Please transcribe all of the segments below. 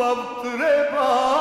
Ljubav treba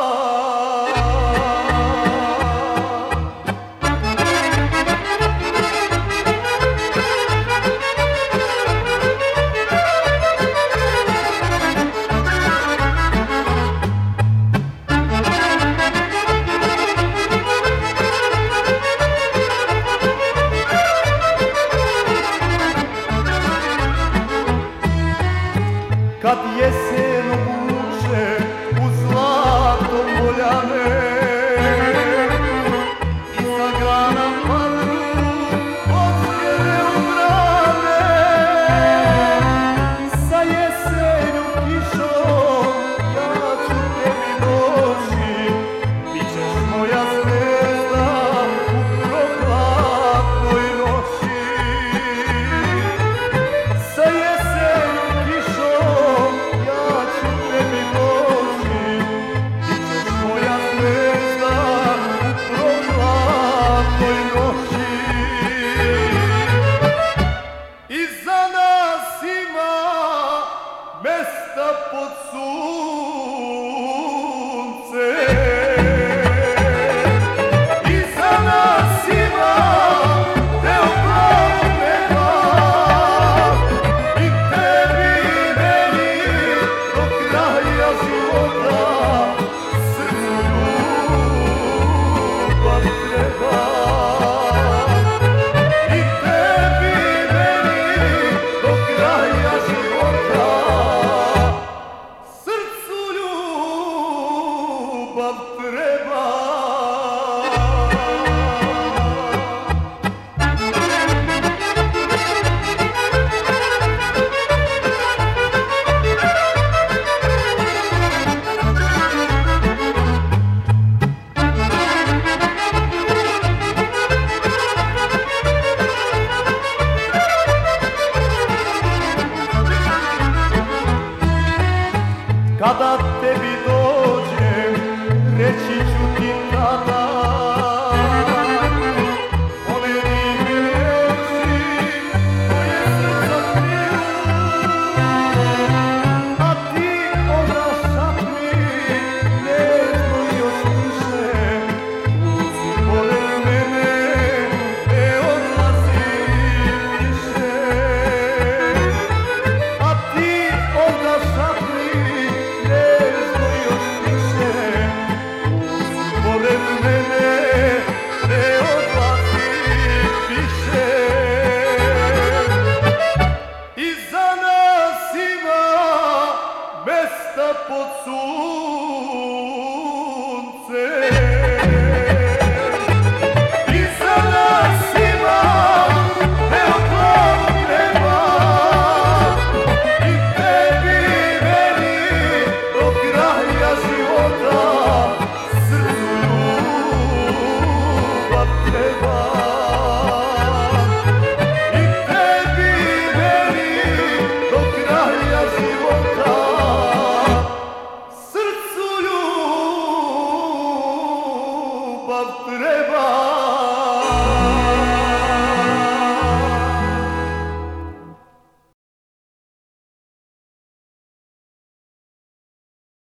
da pod Kada tebi dođe